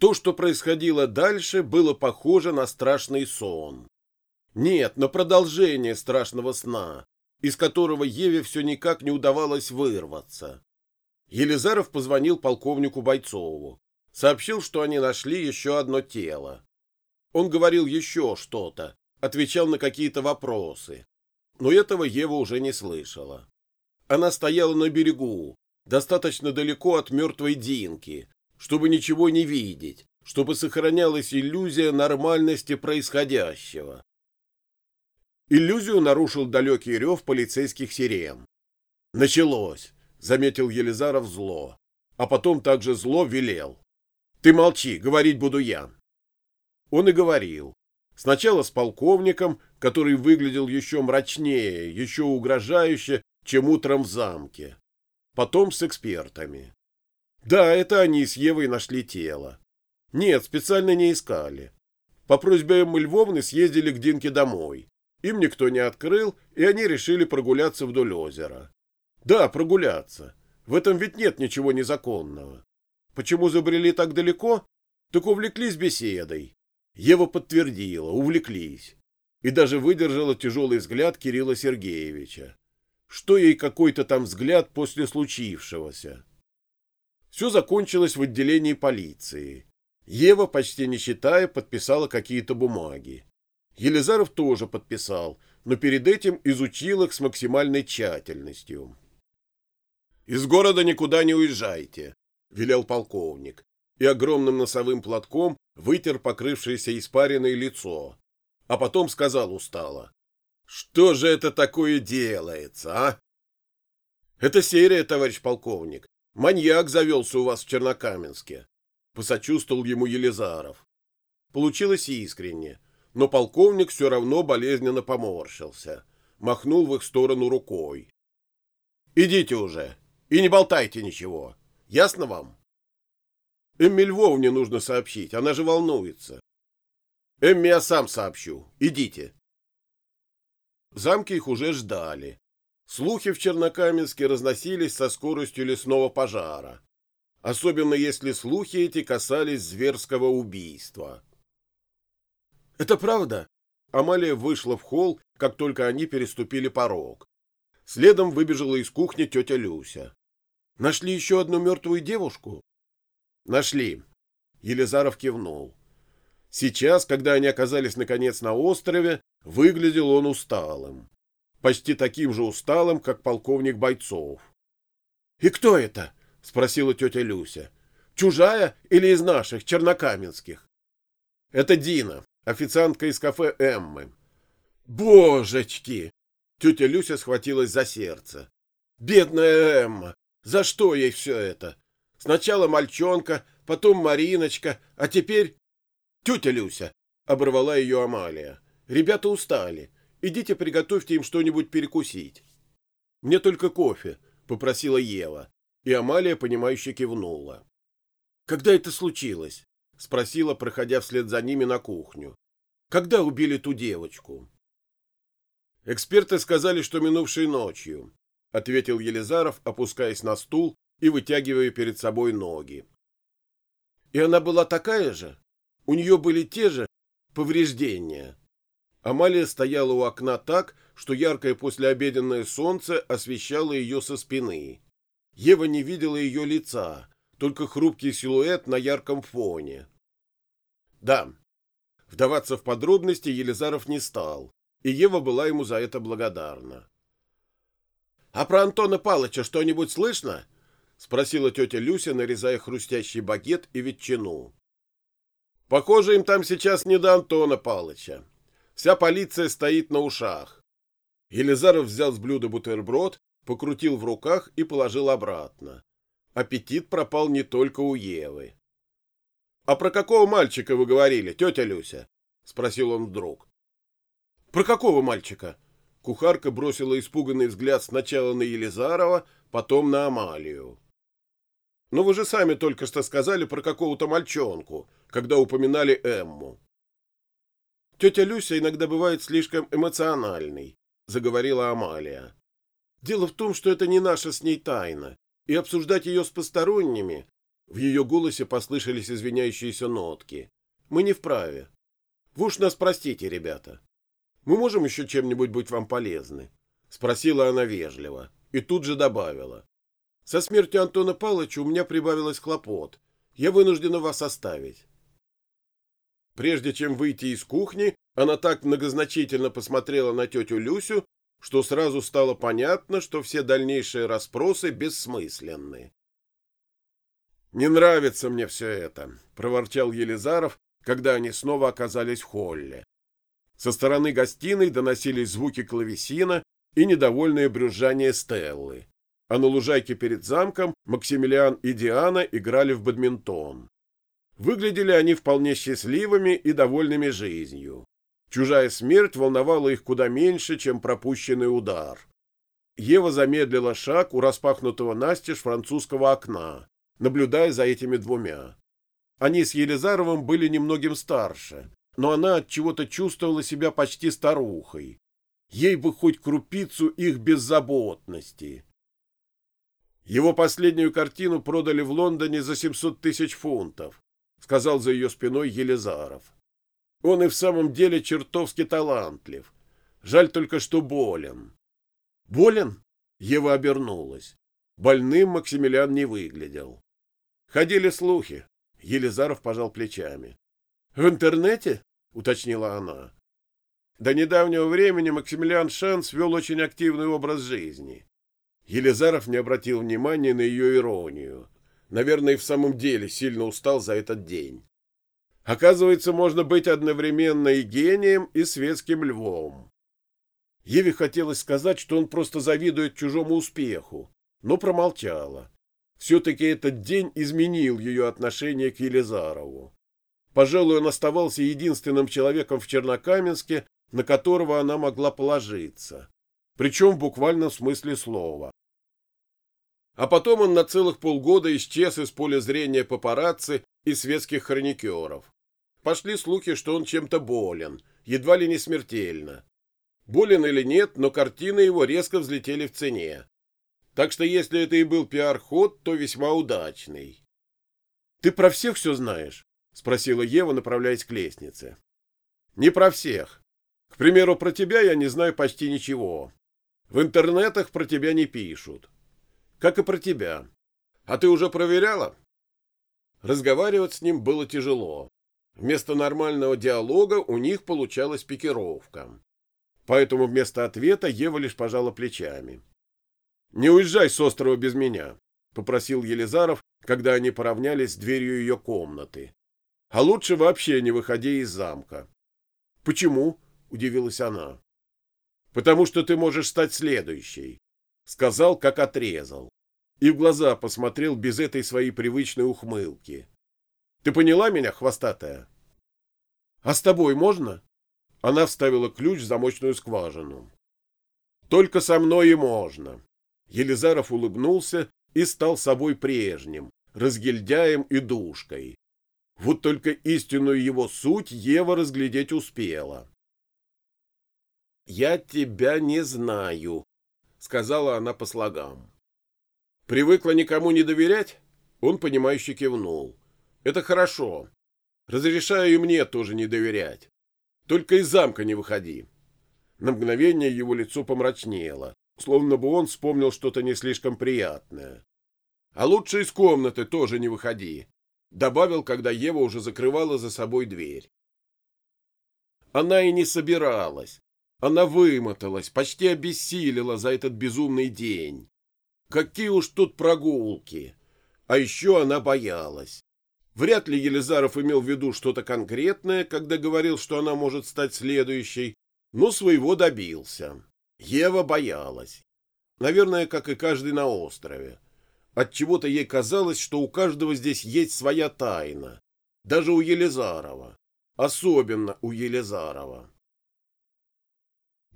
То, что происходило дальше, было похоже на страшный сон. Нет, на продолжение страшного сна, из которого Еве все никак не удавалось вырваться. Елизаров позвонил полковнику Бойцову. Сообщил, что они нашли еще одно тело. Он говорил еще что-то, отвечал на какие-то вопросы. Но этого Ева уже не слышала. Она стояла на берегу, достаточно далеко от мертвой Динки, чтобы ничего не видеть, чтобы сохранялась иллюзия нормальности происходящего. Иллюзию нарушил далекий рев полицейских сирен. «Началось», — заметил Елизаров зло, а потом также зло велел. «Ты молчи, говорить буду я». Он и говорил. Сначала с полковником, который выглядел еще мрачнее, еще угрожающе, чем утром в замке. Потом с экспертами. Да, это они с Евой нашли тело. Нет, специально не искали. По просьбе Эммы Львовны съездили к Динке домой. Им никто не открыл, и они решили прогуляться вдоль озера. Да, прогуляться. В этом ведь нет ничего незаконного. Почему забрели так далеко? Так увлеклись беседой. Ева подтвердила, увлеклись. И даже выдержала тяжелый взгляд Кирилла Сергеевича. Что ей какой-то там взгляд после случившегося? Все закончилось в отделении полиции. Ева, почти не считая, подписала какие-то бумаги. Елизаров тоже подписал, но перед этим изучил их с максимальной тщательностью. «Из города никуда не уезжайте», — велел полковник, и огромным носовым платком вытер покрывшееся испаренное лицо, а потом сказал устало. «Что же это такое делается, а?» «Это серия, товарищ полковник. Маньяк завелся у вас в Чернокаменске», — посочувствовал ему Елизаров. Получилось искренне, но полковник все равно болезненно поморщился, махнул в их сторону рукой. «Идите уже и не болтайте ничего. Ясно вам?» Эмме Львовне нужно сообщить, она же волнуется. Эмме я сам сообщу. Идите. В их уже ждали. Слухи в Чернокаменске разносились со скоростью лесного пожара. Особенно если слухи эти касались зверского убийства. «Это правда?» Амалия вышла в холл, как только они переступили порог. Следом выбежала из кухни тетя Люся. «Нашли еще одну мертвую девушку?» Нашли. Елизаров кивнул. Сейчас, когда они оказались наконец на острове, выглядел он усталым. Почти таким же усталым, как полковник Бойцов. — И кто это? — спросила тетя Люся. — Чужая или из наших, чернокаменских? — Это Дина, официантка из кафе Эммы. — Божечки! Тетя Люся схватилась за сердце. — Бедная Эмма! За что ей все это? Сначала мальчонка, потом Мариночка, а теперь... Тетя Люся, — оборвала ее Амалия. Ребята устали. Идите приготовьте им что-нибудь перекусить. Мне только кофе, — попросила Ева. И Амалия, понимающе кивнула. Когда это случилось? — спросила, проходя вслед за ними на кухню. Когда убили ту девочку? Эксперты сказали, что минувшей ночью, — ответил Елизаров, опускаясь на стул и вытягивая перед собой ноги. И она была такая же? У нее были те же повреждения? Амалия стояла у окна так, что яркое послеобеденное солнце освещало ее со спины. Ева не видела ее лица, только хрупкий силуэт на ярком фоне. Да, вдаваться в подробности Елизаров не стал, и Ева была ему за это благодарна. — А про Антона Палыча что-нибудь слышно? — спросила тетя Люся, нарезая хрустящий багет и ветчину. — Похоже, им там сейчас не до Антона Палыча. Вся полиция стоит на ушах. Елизаров взял с блюда бутерброд, покрутил в руках и положил обратно. Аппетит пропал не только у Евы. — А про какого мальчика вы говорили, тетя Люся? — спросил он вдруг. — Про какого мальчика? Кухарка бросила испуганный взгляд сначала на Елизарова, потом на Амалию. Но вы же сами только что сказали про какого-то мальчонку, когда упоминали Эмму. Тетя Люся иногда бывает слишком эмоциональной, заговорила Амалия. Дело в том, что это не наша с ней тайна, и обсуждать ее с посторонними В ее голосе послышались извиняющиеся нотки. «Мы не вправе. Вы уж нас простите, ребята. Мы можем еще чем-нибудь быть вам полезны?» Спросила она вежливо и тут же добавила. «Со смертью Антона Павловича у меня прибавилось хлопот. Я вынуждена вас оставить». Прежде чем выйти из кухни, она так многозначительно посмотрела на тетю Люсю, что сразу стало понятно, что все дальнейшие расспросы бессмысленны. «Не нравится мне все это», — проворчал Елизаров, когда они снова оказались в холле. Со стороны гостиной доносились звуки клавесина и недовольное брюзжание Стеллы, а на лужайке перед замком Максимилиан и Диана играли в бадминтон. Выглядели они вполне счастливыми и довольными жизнью. Чужая смерть волновала их куда меньше, чем пропущенный удар. Ева замедлила шаг у распахнутого настежь французского окна, наблюдая за этими двумя. Они с Елизаровым были немногим старше, но она от чего-то чувствовала себя почти старухой. Ей бы хоть крупицу их беззаботности. Его последнюю картину продали в Лондоне за 700 тысяч фунтов, сказал за ее спиной Елизаров. Он и в самом деле чертовски талантлив. Жаль только, что болен. Болен? Ева обернулась. Больным Максимилиан не выглядел. Ходили слухи. Елизаров пожал плечами. В интернете? уточнила она. До недавнего времени Максимилиан Шанс вел очень активный образ жизни. Елизаров не обратил внимания на ее иронию. Наверное, и в самом деле сильно устал за этот день. Оказывается, можно быть одновременно и гением, и светским львом. Еве хотелось сказать, что он просто завидует чужому успеху, но промолчала. Все-таки этот день изменил ее отношение к Елизарову. Пожалуй, он оставался единственным человеком в Чернокаменске, на которого она могла положиться. Причем в буквальном смысле слова. А потом он на целых полгода исчез из поля зрения папарацци и светских хроникеров. Пошли слухи, что он чем-то болен, едва ли не смертельно. Болен или нет, но картины его резко взлетели в цене. Так что если это и был пиар-ход, то весьма удачный. — Ты про всех все знаешь? — спросила Ева, направляясь к лестнице. — Не про всех. К примеру, про тебя я не знаю почти ничего. В интернетах про тебя не пишут. Как и про тебя. А ты уже проверяла? Разговаривать с ним было тяжело. Вместо нормального диалога у них получалась пикировка. Поэтому вместо ответа Ева лишь пожала плечами. «Не уезжай с острова без меня», — попросил Елизаров, когда они поравнялись с дверью ее комнаты. «А лучше вообще не выходи из замка». «Почему?» — удивилась она. «Потому что ты можешь стать следующей», — сказал, как отрезал и в глаза посмотрел без этой своей привычной ухмылки. Ты поняла меня, хвостатая? А с тобой можно? Она вставила ключ в замочную скважину. Только со мной и можно. Елизаров улыбнулся и стал собой прежним, разгильдяем и душкой. Вот только истинную его суть Ева разглядеть успела. «Я тебя не знаю», — сказала она по слогам. Привыкла никому не доверять? Он, понимающе кивнул. Это хорошо. Разрешаю и мне тоже не доверять. Только из замка не выходи. На мгновение его лицо помрачнело, словно бы он вспомнил что-то не слишком приятное. А лучше из комнаты тоже не выходи, добавил, когда Ева уже закрывала за собой дверь. Она и не собиралась. Она вымоталась, почти обессилила за этот безумный день. Какие уж тут прогулки! А еще она боялась. Вряд ли Елизаров имел в виду что-то конкретное, когда говорил, что она может стать следующей, но своего добился. Ева боялась. Наверное, как и каждый на острове. Отчего-то ей казалось, что у каждого здесь есть своя тайна. Даже у Елизарова. Особенно у Елизарова.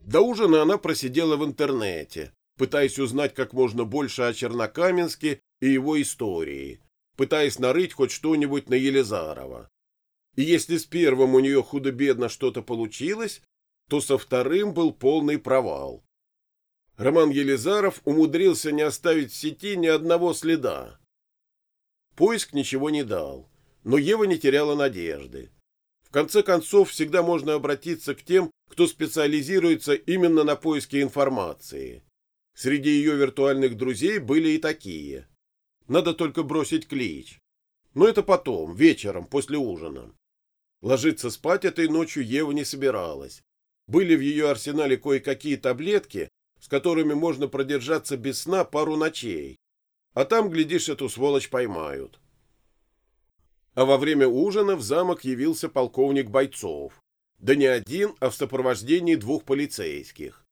До ужина она просидела в интернете, пытаясь узнать как можно больше о Чернокаменске и его истории, пытаясь нарыть хоть что-нибудь на Елизарова. И если с первым у нее худо-бедно что-то получилось, то со вторым был полный провал. Роман Елизаров умудрился не оставить в сети ни одного следа. Поиск ничего не дал, но Ева не теряла надежды. В конце концов, всегда можно обратиться к тем, кто специализируется именно на поиске информации. Среди ее виртуальных друзей были и такие. Надо только бросить клич. Но это потом, вечером, после ужина. Ложиться спать этой ночью Ева не собиралась. Были в ее арсенале кое-какие таблетки, с которыми можно продержаться без сна пару ночей. А там, глядишь, эту сволочь поймают. А во время ужина в замок явился полковник бойцов. Да не один, а в сопровождении двух полицейских.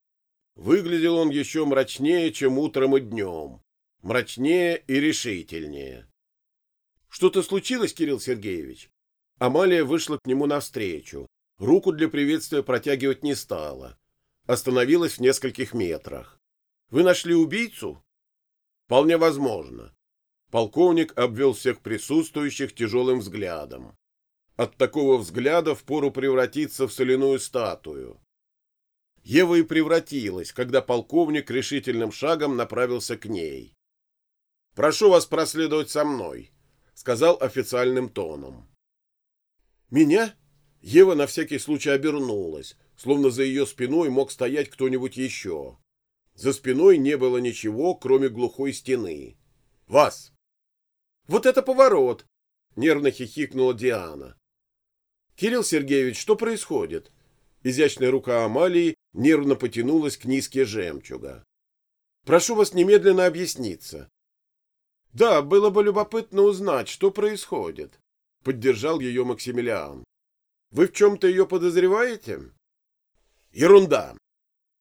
Выглядел он еще мрачнее, чем утром и днем. Мрачнее и решительнее. «Что-то случилось, Кирилл Сергеевич?» Амалия вышла к нему навстречу. Руку для приветствия протягивать не стала. Остановилась в нескольких метрах. «Вы нашли убийцу?» «Вполне возможно». Полковник обвел всех присутствующих тяжелым взглядом. От такого взгляда впору превратиться в соляную статую. Ева и превратилась, когда полковник решительным шагом направился к ней. «Прошу вас проследовать со мной», — сказал официальным тоном. «Меня?» Ева на всякий случай обернулась, словно за ее спиной мог стоять кто-нибудь еще. За спиной не было ничего, кроме глухой стены. «Вас!» «Вот это поворот!» — нервно хихикнула Диана. «Кирилл Сергеевич, что происходит?» Изящная рука Амалии нервно потянулась к низке жемчуга. «Прошу вас немедленно объясниться». «Да, было бы любопытно узнать, что происходит», — поддержал ее Максимилиан. «Вы в чем-то ее подозреваете?» «Ерунда!»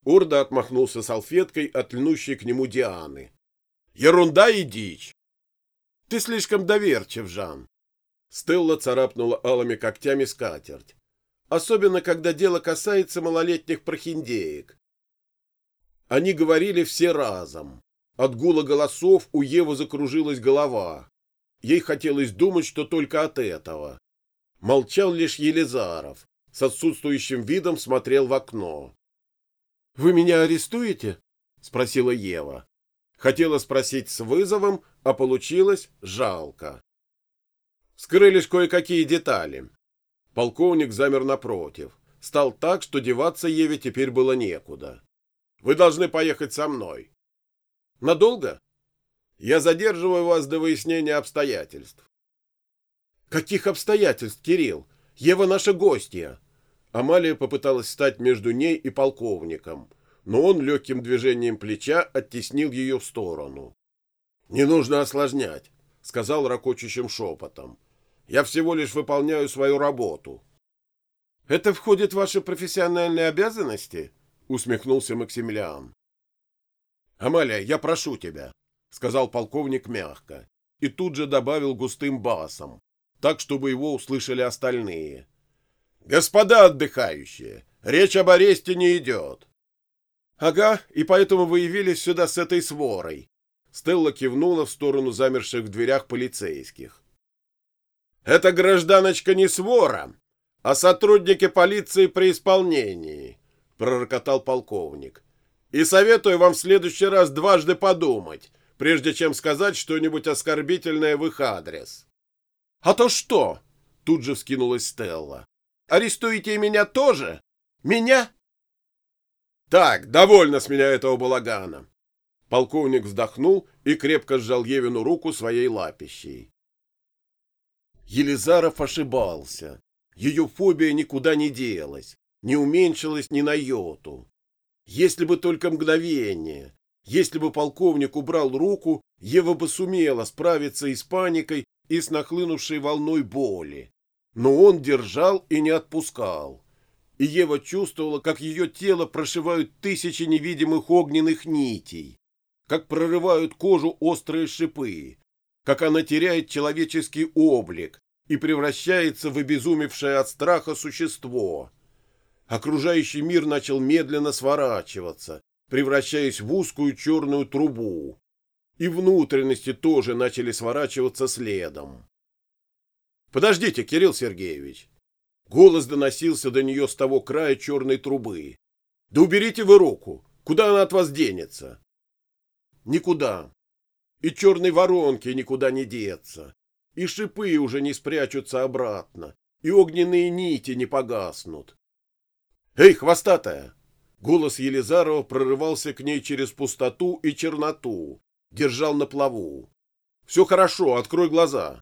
Урда отмахнулся салфеткой от льнущей к нему Дианы. «Ерунда и дичь!» «Ты слишком доверчив, Жан!» Стелла царапнула алыми когтями скатерть особенно когда дело касается малолетних прохиндеек. Они говорили все разом. От гула голосов у Евы закружилась голова. Ей хотелось думать, что только от этого. Молчал лишь Елизаров. С отсутствующим видом смотрел в окно. — Вы меня арестуете? — спросила Ева. Хотела спросить с вызовом, а получилось жалко. Скрылись кое-какие детали. Полковник замер напротив. Стал так, что деваться Еве теперь было некуда. «Вы должны поехать со мной». «Надолго?» «Я задерживаю вас до выяснения обстоятельств». «Каких обстоятельств, Кирилл? Ева наша гостья». Амалия попыталась стать между ней и полковником, но он легким движением плеча оттеснил ее в сторону. «Не нужно осложнять», — сказал ракочущим шепотом. Я всего лишь выполняю свою работу. — Это входит в ваши профессиональные обязанности? — усмехнулся Максимилиан. — Амалия, я прошу тебя, — сказал полковник мягко, и тут же добавил густым басом, так, чтобы его услышали остальные. — Господа отдыхающие, речь об аресте не идет. — Ага, и поэтому вы явились сюда с этой сворой. Стелла кивнула в сторону замерших в дверях полицейских. Это гражданочка не свора, а сотрудники полиции при исполнении, пророкотал полковник. И советую вам в следующий раз дважды подумать, прежде чем сказать что-нибудь оскорбительное в их адрес. А то что? Тут же вскинулась Стелла. Арестуете меня тоже? Меня? Так, довольно с меня этого балагана. Полковник вздохнул и крепко сжал Евину руку своей лапищей. Елизаров ошибался. Ее фобия никуда не делась, не уменьшилась ни на йоту. Если бы только мгновение, если бы полковник убрал руку, Ева бы сумела справиться и с паникой, и с нахлынувшей волной боли. Но он держал и не отпускал. И Ева чувствовала, как ее тело прошивают тысячи невидимых огненных нитей, как прорывают кожу острые шипы, как она теряет человеческий облик и превращается в обезумевшее от страха существо. Окружающий мир начал медленно сворачиваться, превращаясь в узкую черную трубу. И внутренности тоже начали сворачиваться следом. «Подождите, Кирилл Сергеевич!» Голос доносился до нее с того края черной трубы. «Да уберите вы руку! Куда она от вас денется?» «Никуда. И черной воронки никуда не деться. и шипы уже не спрячутся обратно, и огненные нити не погаснут. «Эй, хвостатая!» Голос Елизарова прорывался к ней через пустоту и черноту, держал на плаву. «Все хорошо, открой глаза».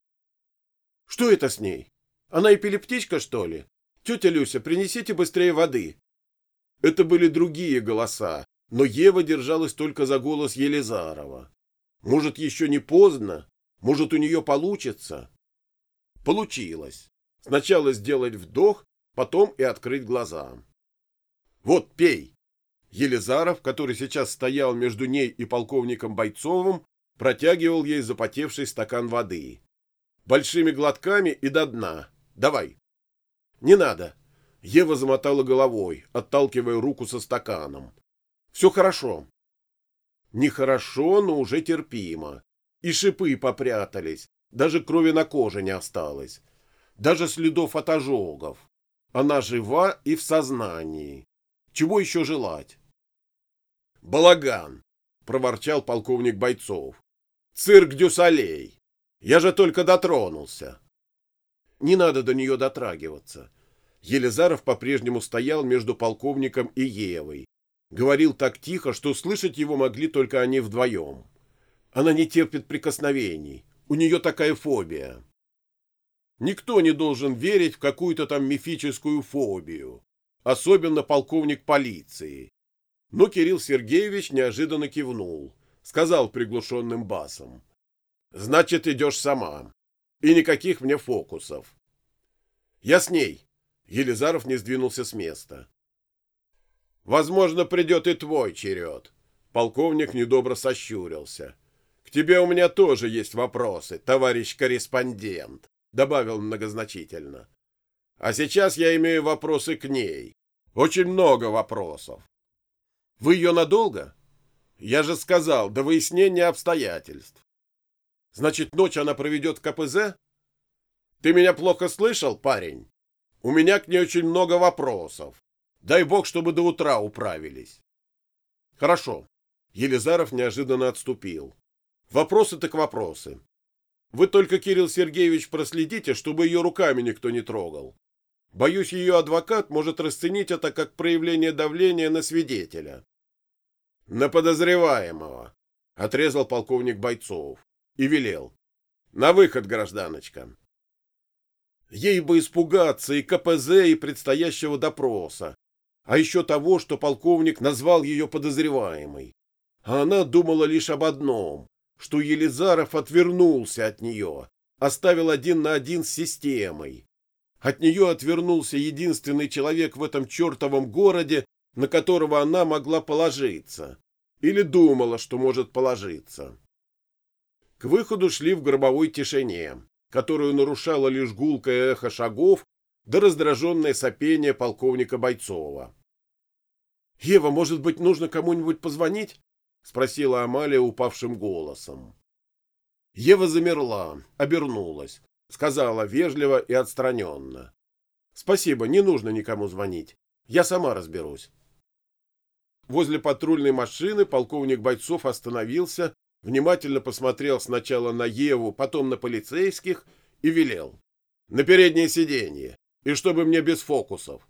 «Что это с ней? Она эпилептичка, что ли? Тетя Люся, принесите быстрее воды». Это были другие голоса, но Ева держалась только за голос Елизарова. Может, еще не поздно? Может, у нее получится? Получилось. Сначала сделать вдох, потом и открыть глаза. Вот, пей. Елизаров, который сейчас стоял между ней и полковником Бойцовым, протягивал ей запотевший стакан воды. Большими глотками и до дна. Давай. Не надо. Ева замотала головой, отталкивая руку со стаканом. Все хорошо. Нехорошо, но уже терпимо. И шипы попрятались, даже крови на коже не осталось. Даже следов от ожогов. Она жива и в сознании. Чего еще желать? «Балаган!» — проворчал полковник Бойцов. «Цирк дю Солей! Я же только дотронулся!» Не надо до нее дотрагиваться. Елизаров по-прежнему стоял между полковником и Евой. Говорил так тихо, что слышать его могли только они вдвоем. Она не терпит прикосновений. У нее такая фобия. Никто не должен верить в какую-то там мифическую фобию. Особенно полковник полиции. Но Кирилл Сергеевич неожиданно кивнул. Сказал приглушенным басом. «Значит, идешь сама. И никаких мне фокусов». «Я с ней». Елизаров не сдвинулся с места. «Возможно, придет и твой черед». Полковник недобро сощурился. «К тебе у меня тоже есть вопросы, товарищ корреспондент», — добавил многозначительно. «А сейчас я имею вопросы к ней. Очень много вопросов. Вы ее надолго? Я же сказал, до выяснения обстоятельств. Значит, ночь она проведет в КПЗ? Ты меня плохо слышал, парень? У меня к ней очень много вопросов. Дай бог, чтобы до утра управились. Хорошо. Елизаров неожиданно отступил. Вопросы так вопросы. Вы только, Кирилл Сергеевич, проследите, чтобы ее руками никто не трогал. Боюсь, ее адвокат может расценить это как проявление давления на свидетеля. На подозреваемого, отрезал полковник Бойцов и велел. На выход, гражданочка. Ей бы испугаться и КПЗ, и предстоящего допроса, а еще того, что полковник назвал ее подозреваемой. А она думала лишь об одном, что Елизаров отвернулся от нее, оставил один на один с системой. От нее отвернулся единственный человек в этом чертовом городе, на которого она могла положиться. Или думала, что может положиться. К выходу шли в гробовой тишине, которую нарушало лишь гулкое эхо шагов да раздраженное сопение полковника Бойцова. «Ева, может быть, нужно кому-нибудь позвонить?» — спросила Амалия упавшим голосом. Ева замерла, обернулась, сказала вежливо и отстраненно. «Спасибо, не нужно никому звонить. Я сама разберусь». Возле патрульной машины полковник Бойцов остановился, внимательно посмотрел сначала на Еву, потом на полицейских и велел. «На переднее сиденье, и чтобы мне без фокусов».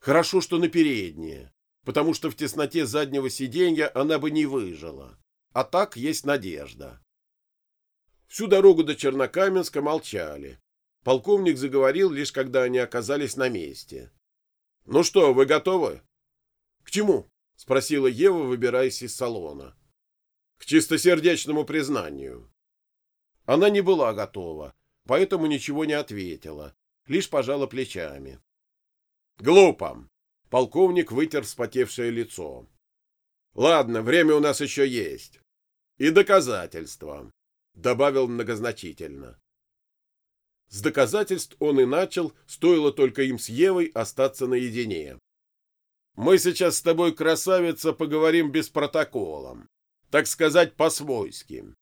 Хорошо, что на переднее, потому что в тесноте заднего сиденья она бы не выжила. А так есть надежда. Всю дорогу до Чернокаменска молчали. Полковник заговорил, лишь когда они оказались на месте. «Ну что, вы готовы?» К чему? спросила Ева, выбираясь из салона. К чистосердечному признанию. Она не была готова, поэтому ничего не ответила, лишь пожала плечами. Глупо. Полковник вытер вспотевшее лицо. Ладно, время у нас еще есть. И доказательства, добавил многозначительно. С доказательств он и начал, стоило только им с Евой остаться наедине. Мы сейчас с тобой, красавица, поговорим без протокола, так сказать, по-свойски.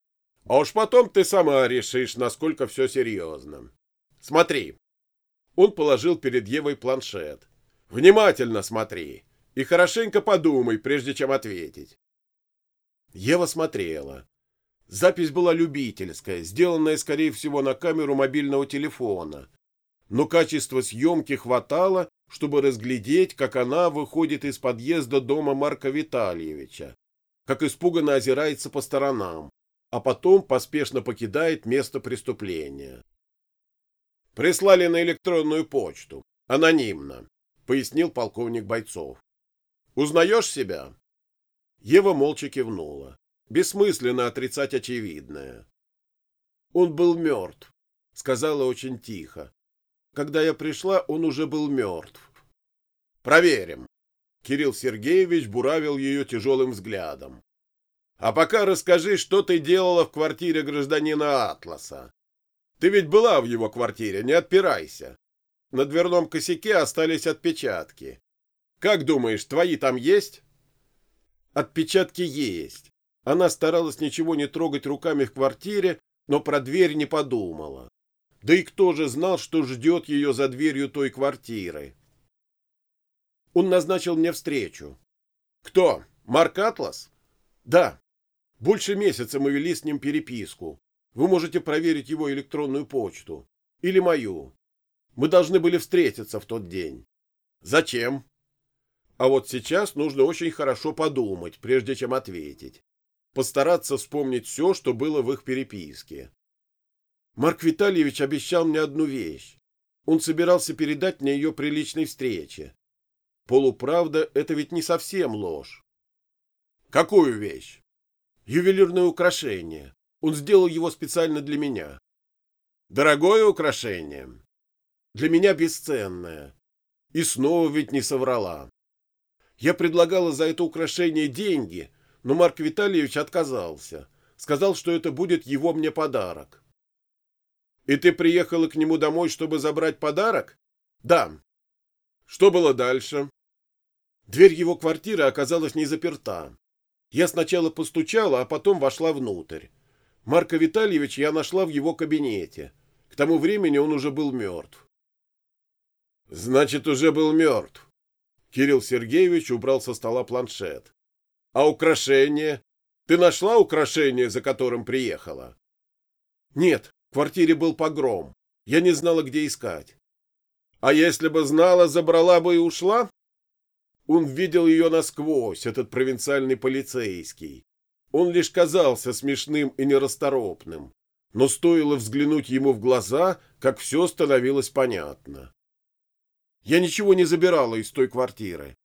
А уж потом ты сама решишь, насколько все серьезно. Смотри. Он положил перед Евой планшет. Внимательно смотри и хорошенько подумай, прежде чем ответить. Ева смотрела. Запись была любительская, сделанная, скорее всего, на камеру мобильного телефона. Но качества съемки хватало, чтобы разглядеть, как она выходит из подъезда дома Марка Витальевича, как испуганно озирается по сторонам, а потом поспешно покидает место преступления. «Прислали на электронную почту. Анонимно», — пояснил полковник Бойцов. «Узнаешь себя?» Ева молча кивнула. Бессмысленно отрицать очевидное. «Он был мертв», — сказала очень тихо. «Когда я пришла, он уже был мертв». «Проверим», Кирилл Сергеевич буравил ее тяжелым взглядом. А пока расскажи, что ты делала в квартире гражданина Атласа. Ты ведь была в его квартире, не отпирайся. На дверном косяке остались отпечатки. Как думаешь, твои там есть? Отпечатки есть. Она старалась ничего не трогать руками в квартире, но про дверь не подумала. Да и кто же знал, что ждет ее за дверью той квартиры? Он назначил мне встречу. Кто? Марк Атлас? Да. Больше месяца мы вели с ним переписку. Вы можете проверить его электронную почту. Или мою. Мы должны были встретиться в тот день. Зачем? А вот сейчас нужно очень хорошо подумать, прежде чем ответить. Постараться вспомнить все, что было в их переписке. Марк Витальевич обещал мне одну вещь. Он собирался передать мне ее при личной встрече. Полуправда — это ведь не совсем ложь. Какую вещь? Ювелирное украшение. Он сделал его специально для меня. Дорогое украшение. Для меня бесценное. И снова ведь не соврала. Я предлагала за это украшение деньги, но Марк Витальевич отказался. Сказал, что это будет его мне подарок. И ты приехала к нему домой, чтобы забрать подарок? Да. Что было дальше? Дверь его квартиры оказалась не заперта. Я сначала постучала, а потом вошла внутрь. Марка Витальевич я нашла в его кабинете. К тому времени он уже был мертв. Значит, уже был мертв. Кирилл Сергеевич убрал со стола планшет. А украшение? Ты нашла украшение, за которым приехала? Нет, в квартире был погром. Я не знала, где искать. А если бы знала, забрала бы и ушла? Он видел ее насквозь, этот провинциальный полицейский. Он лишь казался смешным и нерасторопным, но стоило взглянуть ему в глаза, как все становилось понятно. Я ничего не забирала из той квартиры.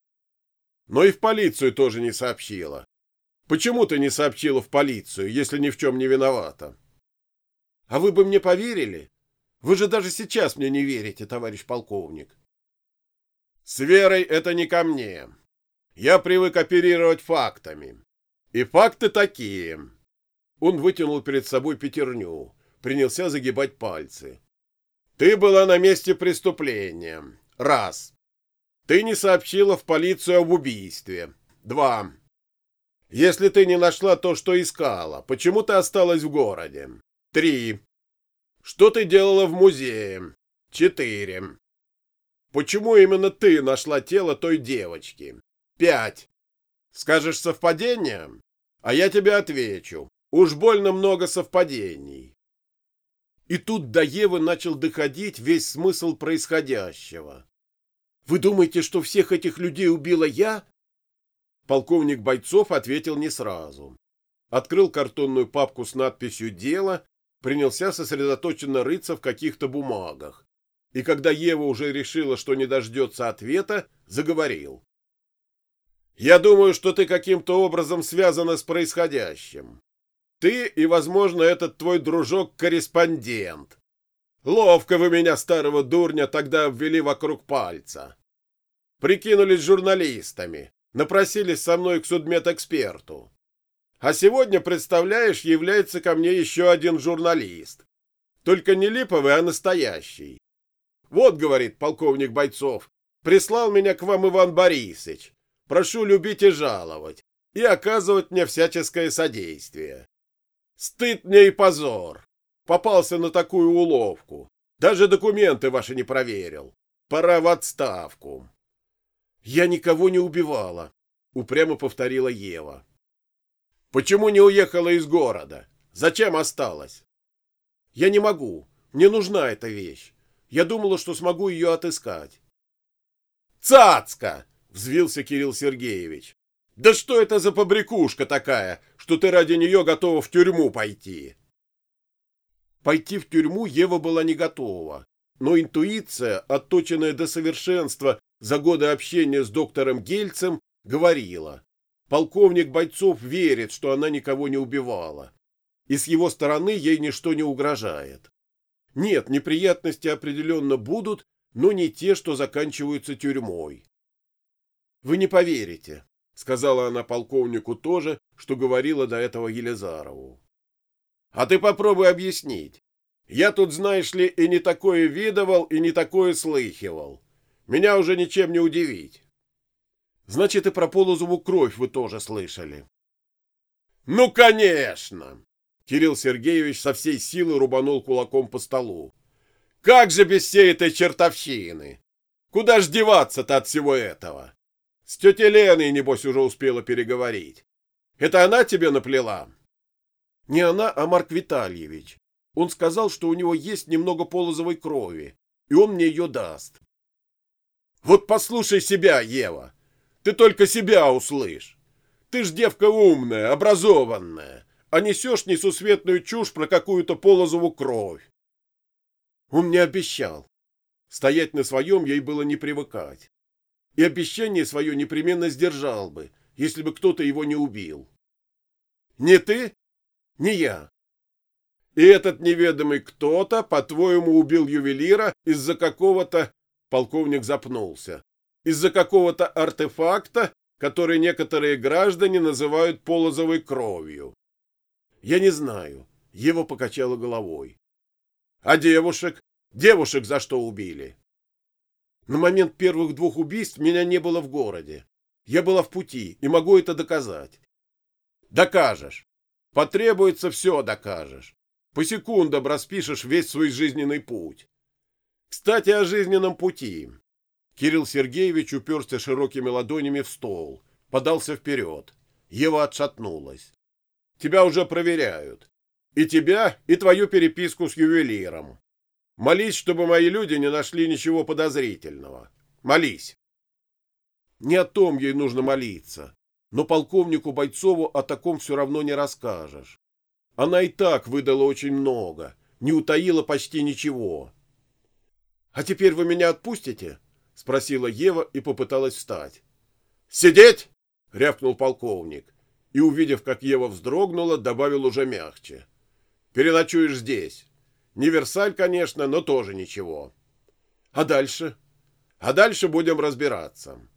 Но и в полицию тоже не сообщила. Почему ты не сообщила в полицию, если ни в чем не виновата? А вы бы мне поверили? Вы же даже сейчас мне не верите, товарищ полковник. С верой это не ко мне. Я привык оперировать фактами. И факты такие. Он вытянул перед собой пятерню, принялся загибать пальцы. Ты была на месте преступления. Раз. Ты не сообщила в полицию об убийстве. Два. Если ты не нашла то, что искала, почему ты осталась в городе? Три. Что ты делала в музее? Четыре. Почему именно ты нашла тело той девочки? Пять. Скажешь совпадение? А я тебе отвечу. Уж больно много совпадений. И тут до Евы начал доходить весь смысл происходящего. Вы думаете, что всех этих людей убила я? Полковник Бойцов ответил не сразу. Открыл картонную папку с надписью «Дело», принялся сосредоточенно рыться в каких-то бумагах и когда Ева уже решила, что не дождется ответа, заговорил. «Я думаю, что ты каким-то образом связана с происходящим. Ты и, возможно, этот твой дружок-корреспондент. Ловко вы меня, старого дурня, тогда обвели вокруг пальца. Прикинулись журналистами, напросились со мной к судмедэксперту. А сегодня, представляешь, является ко мне еще один журналист. Только не липовый, а настоящий. Вот, говорит полковник Бойцов, прислал меня к вам Иван Борисович. Прошу любить и жаловать, и оказывать мне всяческое содействие. Стыд мне и позор. Попался на такую уловку. Даже документы ваши не проверил. Пора в отставку. Я никого не убивала, упрямо повторила Ева. Почему не уехала из города? Зачем осталась? Я не могу. Мне нужна эта вещь. Я думала, что смогу ее отыскать. Цацка! Взвился Кирилл Сергеевич. Да что это за побрякушка такая, что ты ради нее готова в тюрьму пойти? Пойти в тюрьму Ева была не готова, но интуиция, отточенная до совершенства за годы общения с доктором Гельцем, говорила. Полковник Бойцов верит, что она никого не убивала, и с его стороны ей ничто не угрожает. Нет, неприятности определенно будут, но не те, что заканчиваются тюрьмой. Вы не поверите, сказала она полковнику тоже, что говорила до этого Елизарову. А ты попробуй объяснить. Я тут, знаешь ли, и не такое видывал, и не такое слыхивал. Меня уже ничем не удивить. Значит, и про Полозову кровь вы тоже слышали. Ну, конечно! Кирилл Сергеевич со всей силы рубанул кулаком по столу. Как же без всей этой чертовщины? Куда ж деваться-то от всего этого? С тетей Леной, небось, уже успела переговорить. Это она тебе наплела? Не она, а Марк Витальевич. Он сказал, что у него есть немного полозовой крови, и он мне ее даст. Вот послушай себя, Ева. Ты только себя услышь. Ты ж девка умная, образованная, а несешь несусветную чушь про какую-то полозову кровь. Он мне обещал. Стоять на своем ей было не привыкать. И обещание свое непременно сдержал бы, если бы кто-то его не убил. Не ты, не я. И этот неведомый кто-то, по-твоему, убил ювелира из-за какого-то... Полковник запнулся. Из-за какого-то артефакта, который некоторые граждане называют полозовой кровью. Я не знаю. Ева покачала головой. А девушек? Девушек за что убили? На момент первых двух убийств меня не было в городе. Я была в пути и могу это доказать. Докажешь. Потребуется все докажешь. По секундам распишешь весь свой жизненный путь. Кстати, о жизненном пути. Кирилл Сергеевич уперся широкими ладонями в стол, подался вперед. Ева отшатнулась. Тебя уже проверяют. И тебя, и твою переписку с ювелиром. Молись, чтобы мои люди не нашли ничего подозрительного. Молись. Не о том ей нужно молиться но полковнику Бойцову о таком все равно не расскажешь. Она и так выдала очень много, не утаила почти ничего. — А теперь вы меня отпустите? — спросила Ева и попыталась встать. — Сидеть! — рявкнул полковник и, увидев, как Ева вздрогнула, добавил уже мягче. — Переночуешь здесь. Не Версаль, конечно, но тоже ничего. — А дальше? — А дальше будем разбираться. —